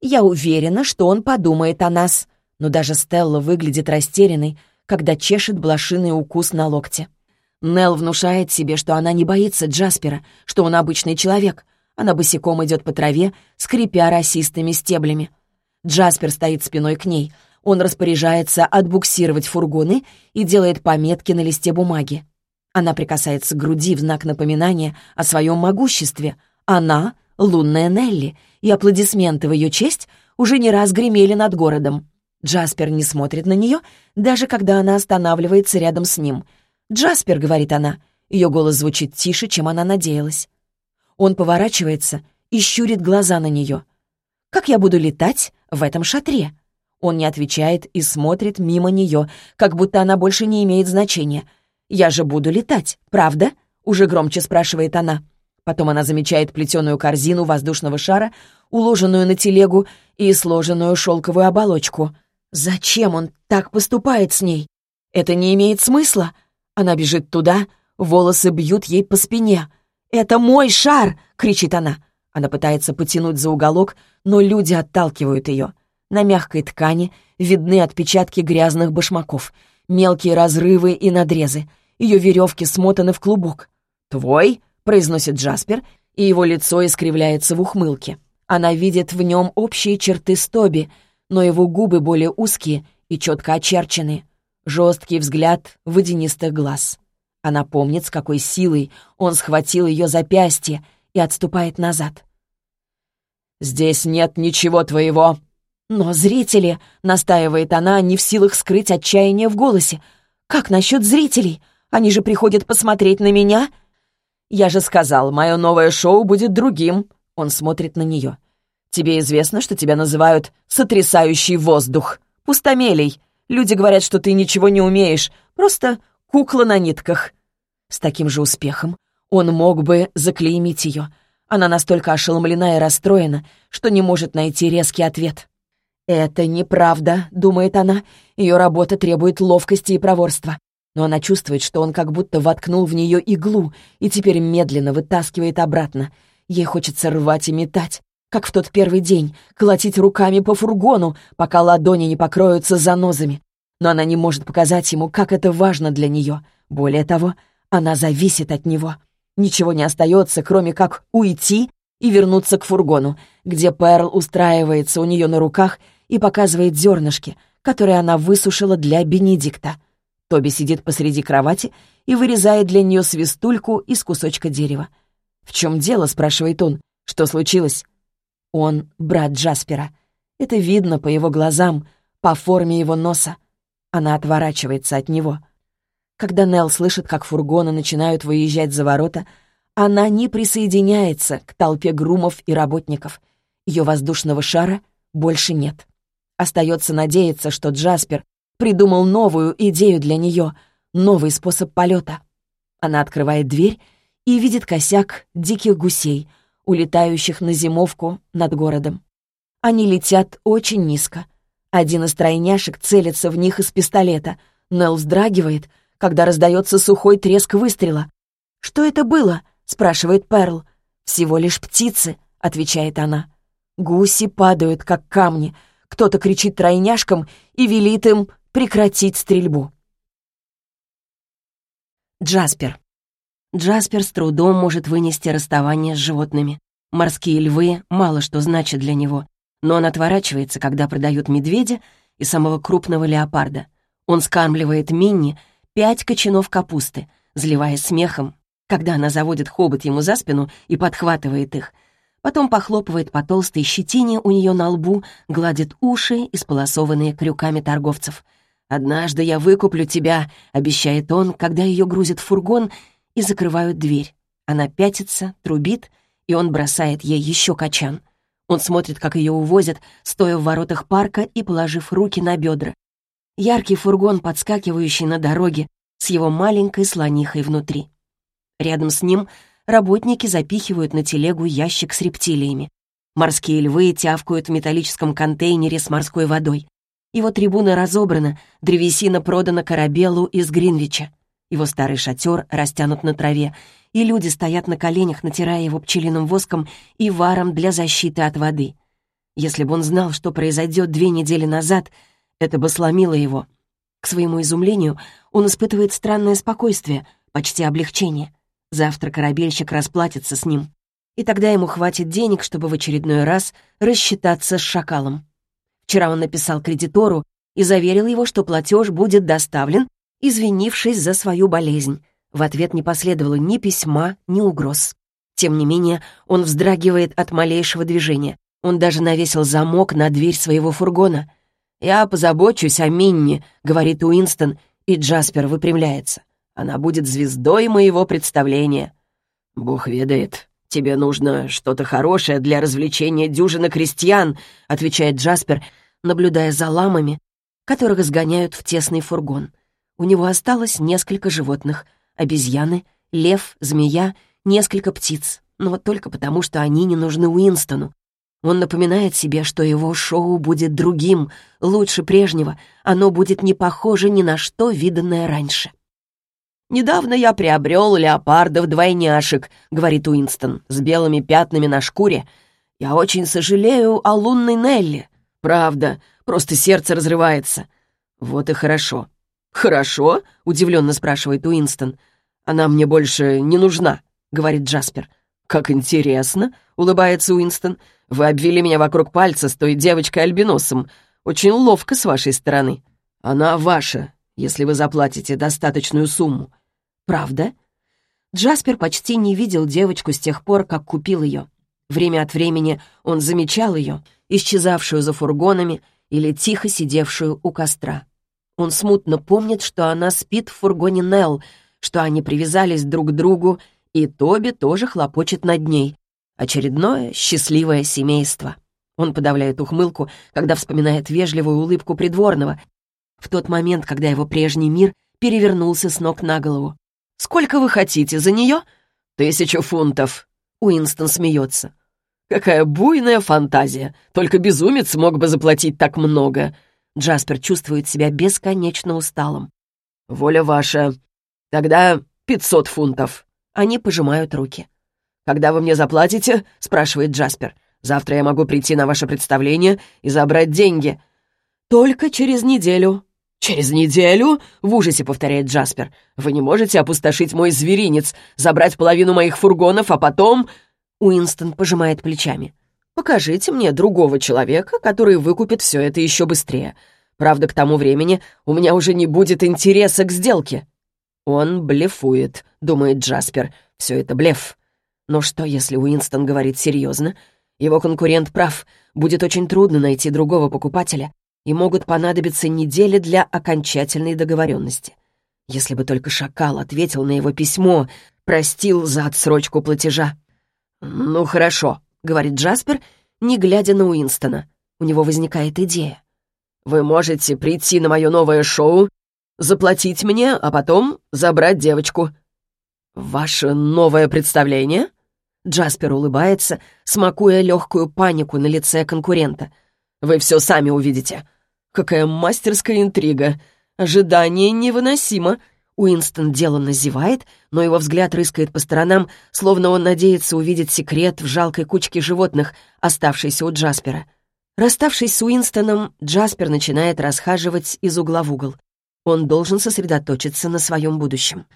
Я уверена, что он подумает о нас. Но даже Стелла выглядит растерянной, когда чешет блошиный укус на локте. Нелл внушает себе, что она не боится Джаспера, что он обычный человек. Она босиком идет по траве, скрипя расистыми стеблями. Джаспер стоит спиной к ней. Он распоряжается отбуксировать фургоны и делает пометки на листе бумаги. Она прикасается к груди в знак напоминания о своем могуществе. Она — лунная Нелли, и аплодисменты в ее честь уже не раз гремели над городом. Джаспер не смотрит на нее, даже когда она останавливается рядом с ним. «Джаспер», — говорит она, ее голос звучит тише, чем она надеялась. Он поворачивается и щурит глаза на нее. «Как я буду летать в этом шатре?» Он не отвечает и смотрит мимо нее, как будто она больше не имеет значения. «Я же буду летать, правда?» — уже громче спрашивает она. Потом она замечает плетеную корзину воздушного шара, уложенную на телегу и сложенную шелковую оболочку. Зачем он так поступает с ней? Это не имеет смысла. Она бежит туда, волосы бьют ей по спине. «Это мой шар!» — кричит она. Она пытается потянуть за уголок, но люди отталкивают ее. На мягкой ткани видны отпечатки грязных башмаков, мелкие разрывы и надрезы. Ее веревки смотаны в клубок. «Твой?» — произносит Джаспер, и его лицо искривляется в ухмылке. Она видит в нем общие черты Стоби, но его губы более узкие и четко очерчены. Жесткий взгляд водянистых глаз. Она помнит, с какой силой он схватил ее запястье и отступает назад. «Здесь нет ничего твоего», «Но зрители», — настаивает она, не в силах скрыть отчаяние в голосе. «Как насчет зрителей? Они же приходят посмотреть на меня?» «Я же сказал, мое новое шоу будет другим», — он смотрит на нее. «Тебе известно, что тебя называют «сотрясающий воздух», «пустомелей». Люди говорят, что ты ничего не умеешь, просто кукла на нитках». С таким же успехом он мог бы заклеймить ее. Она настолько ошеломлена и расстроена, что не может найти резкий ответ. «Это неправда», — думает она. Ее работа требует ловкости и проворства. Но она чувствует, что он как будто воткнул в нее иглу и теперь медленно вытаскивает обратно. Ей хочется рвать и метать, как в тот первый день, колотить руками по фургону, пока ладони не покроются занозами. Но она не может показать ему, как это важно для нее. Более того, она зависит от него. Ничего не остается, кроме как уйти и вернуться к фургону, где Перл устраивается у нее на руках — и показывает зернышки, которые она высушила для Бенедикта. Тоби сидит посреди кровати и вырезает для нее свистульку из кусочка дерева. «В чем дело?» — спрашивает он. «Что случилось?» Он брат Джаспера. Это видно по его глазам, по форме его носа. Она отворачивается от него. Когда Нелл слышит, как фургоны начинают выезжать за ворота, она не присоединяется к толпе грумов и работников. Ее воздушного шара больше нет. Остается надеяться, что Джаспер придумал новую идею для нее, новый способ полета. Она открывает дверь и видит косяк диких гусей, улетающих на зимовку над городом. Они летят очень низко. Один из тройняшек целится в них из пистолета. Нелл вздрагивает, когда раздается сухой треск выстрела. «Что это было?» — спрашивает Перл. «Всего лишь птицы», — отвечает она. Гуси падают, как камни — кто-то кричит тройняшкам и велит им прекратить стрельбу. Джаспер. Джаспер с трудом может вынести расставание с животными. Морские львы мало что значат для него, но он отворачивается, когда продают медведя и самого крупного леопарда. Он скармливает Минни пять кочанов капусты, заливаясь смехом, когда она заводит хобот ему за спину и подхватывает их — потом похлопывает по толстой щетине у нее на лбу, гладит уши, исполосованные крюками торговцев. «Однажды я выкуплю тебя», — обещает он, когда ее грузят в фургон и закрывают дверь. Она пятится, трубит, и он бросает ей еще качан. Он смотрит, как ее увозят, стоя в воротах парка и положив руки на бедра. Яркий фургон, подскакивающий на дороге, с его маленькой слонихой внутри. Рядом с ним работники запихивают на телегу ящик с рептилиями. Морские львы тявкают в металлическом контейнере с морской водой. Его трибуна разобрана, древесина продана корабелу из Гринвича. Его старый шатер растянут на траве, и люди стоят на коленях, натирая его пчелиным воском и варом для защиты от воды. Если бы он знал, что произойдет две недели назад, это бы сломило его. К своему изумлению он испытывает странное спокойствие, почти облегчение. Завтра корабельщик расплатится с ним. И тогда ему хватит денег, чтобы в очередной раз рассчитаться с шакалом. Вчера он написал кредитору и заверил его, что платеж будет доставлен, извинившись за свою болезнь. В ответ не последовало ни письма, ни угроз. Тем не менее, он вздрагивает от малейшего движения. Он даже навесил замок на дверь своего фургона. «Я позабочусь о Минне», — говорит Уинстон, и Джаспер выпрямляется. «Она будет звездой моего представления». «Бог ведает, тебе нужно что-то хорошее для развлечения дюжины крестьян», — отвечает Джаспер, наблюдая за ламами, которых сгоняют в тесный фургон. У него осталось несколько животных — обезьяны, лев, змея, несколько птиц, но только потому, что они не нужны Уинстону. Он напоминает себе, что его шоу будет другим, лучше прежнего, оно будет не похоже ни на что, виданное раньше. «Недавно я приобрел леопардов-двойняшек», — говорит Уинстон, «с белыми пятнами на шкуре. Я очень сожалею о лунной Нелли. Правда, просто сердце разрывается». «Вот и хорошо». «Хорошо?» — удивленно спрашивает Уинстон. «Она мне больше не нужна», — говорит Джаспер. «Как интересно», — улыбается Уинстон. «Вы обвели меня вокруг пальца с той девочкой-альбиносом. Очень ловко с вашей стороны. Она ваша, если вы заплатите достаточную сумму». «Правда?» Джаспер почти не видел девочку с тех пор, как купил ее. Время от времени он замечал ее, исчезавшую за фургонами или тихо сидевшую у костра. Он смутно помнит, что она спит в фургоне Нелл, что они привязались друг к другу и Тоби тоже хлопочет над ней. Очередное счастливое семейство. Он подавляет ухмылку, когда вспоминает вежливую улыбку придворного, в тот момент, когда его прежний мир перевернулся с ног на голову. «Сколько вы хотите за нее?» «Тысячу фунтов». Уинстон смеется. «Какая буйная фантазия! Только безумец мог бы заплатить так много!» Джаспер чувствует себя бесконечно усталым. «Воля ваша. Тогда пятьсот фунтов». Они пожимают руки. «Когда вы мне заплатите?» — спрашивает Джаспер. «Завтра я могу прийти на ваше представление и забрать деньги». «Только через неделю». «Через неделю?» — в ужасе повторяет Джаспер. «Вы не можете опустошить мой зверинец, забрать половину моих фургонов, а потом...» Уинстон пожимает плечами. «Покажите мне другого человека, который выкупит все это еще быстрее. Правда, к тому времени у меня уже не будет интереса к сделке». «Он блефует», — думает Джаспер. «Все это блеф». Но что, если Уинстон говорит серьезно? Его конкурент прав. Будет очень трудно найти другого покупателя, и могут понадобиться недели для окончательной договоренности. Если бы только Шакал ответил на его письмо, простил за отсрочку платежа. «Ну, хорошо», — говорит Джаспер, не глядя на Уинстона. У него возникает идея. «Вы можете прийти на мое новое шоу заплатить мне, а потом забрать девочку». «Ваше новое представление?» Джаспер улыбается, смакуя легкую панику на лице конкурента. «Вы все сами увидите. Какая мастерская интрига! Ожидание невыносимо!» Уинстон деланно зевает, но его взгляд рыскает по сторонам, словно он надеется увидеть секрет в жалкой кучке животных, оставшейся у Джаспера. Расставшись с Уинстоном, Джаспер начинает расхаживать из угла в угол. Он должен сосредоточиться на своем будущем.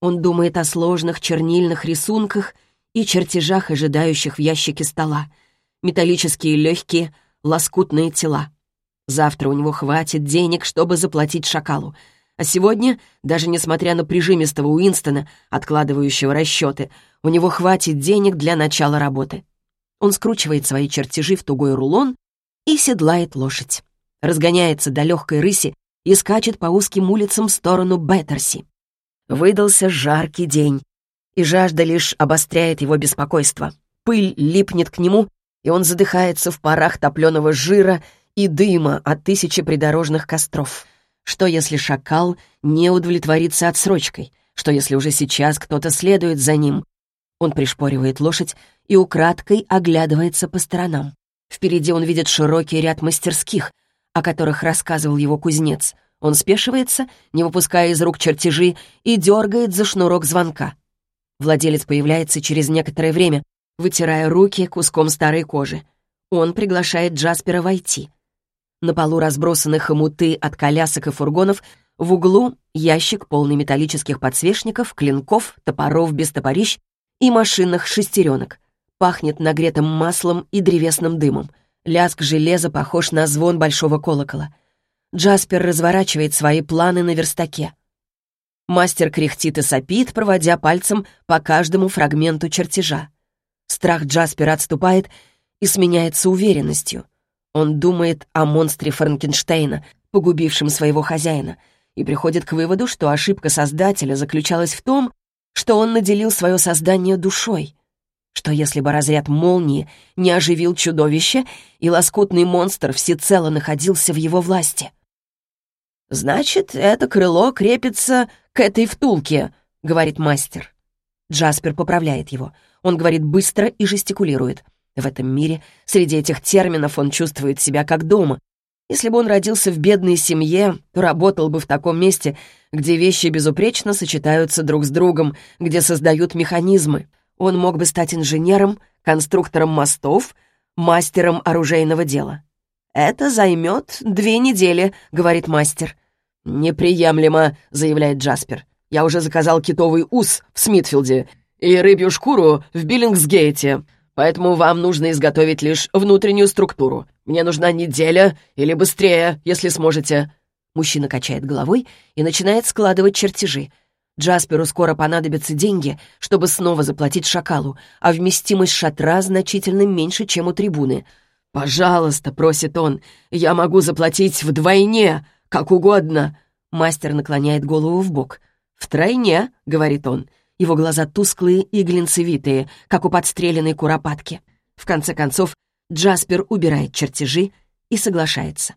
Он думает о сложных чернильных рисунках и чертежах, ожидающих в ящике стола. Металлические легкие, лоскутные тела. Завтра у него хватит денег, чтобы заплатить шакалу. А сегодня, даже несмотря на прижимистого Уинстона, откладывающего расчеты, у него хватит денег для начала работы. Он скручивает свои чертежи в тугой рулон и седлает лошадь. Разгоняется до легкой рыси и скачет по узким улицам в сторону Беттерси. Выдался жаркий день, и жажда лишь обостряет его беспокойство. Пыль липнет к нему, и он задыхается в парах топленого жира и дыма от тысячи придорожных костров. Что, если шакал не удовлетворится отсрочкой? Что, если уже сейчас кто-то следует за ним? Он пришпоривает лошадь и украдкой оглядывается по сторонам. Впереди он видит широкий ряд мастерских, о которых рассказывал его кузнец. Он спешивается, не выпуская из рук чертежи, и дергает за шнурок звонка. Владелец появляется через некоторое время, вытирая руки куском старой кожи. Он приглашает Джаспера войти. На полу разбросаны хомуты от колясок и фургонов, в углу ящик, полный металлических подсвечников, клинков, топоров без топорищ и машинных шестеренок. Пахнет нагретым маслом и древесным дымом. Лязг железа похож на звон большого колокола. Джаспер разворачивает свои планы на верстаке. Мастер кряхтит и сопит, проводя пальцем по каждому фрагменту чертежа. Страх Джаспера отступает и сменяется уверенностью. Он думает о монстре Франкенштейна, погубившем своего хозяина, и приходит к выводу, что ошибка Создателя заключалась в том, что он наделил свое создание душой. Что если бы разряд молнии не оживил чудовище, и лоскутный монстр всецело находился в его власти? «Значит, это крыло крепится к этой втулке», — говорит мастер. Джаспер поправляет его. Он говорит быстро и жестикулирует. В этом мире, среди этих терминов, он чувствует себя как дома. Если бы он родился в бедной семье, то работал бы в таком месте, где вещи безупречно сочетаются друг с другом, где создают механизмы. Он мог бы стать инженером, конструктором мостов, мастером оружейного дела. «Это займет две недели», — говорит мастер. «Неприемлемо», — заявляет Джаспер. «Я уже заказал китовый ус в Смитфилде и рыбью шкуру в Биллингсгейте, поэтому вам нужно изготовить лишь внутреннюю структуру. Мне нужна неделя или быстрее, если сможете». Мужчина качает головой и начинает складывать чертежи. Джасперу скоро понадобятся деньги, чтобы снова заплатить шакалу, а вместимость шатра значительно меньше, чем у трибуны. «Пожалуйста», — просит он, — «я могу заплатить вдвойне, как угодно». Мастер наклоняет голову в бок. «Втройне», — говорит он. Его глаза тусклые и глинцевитые, как у подстреленной куропатки. В конце концов, Джаспер убирает чертежи и соглашается.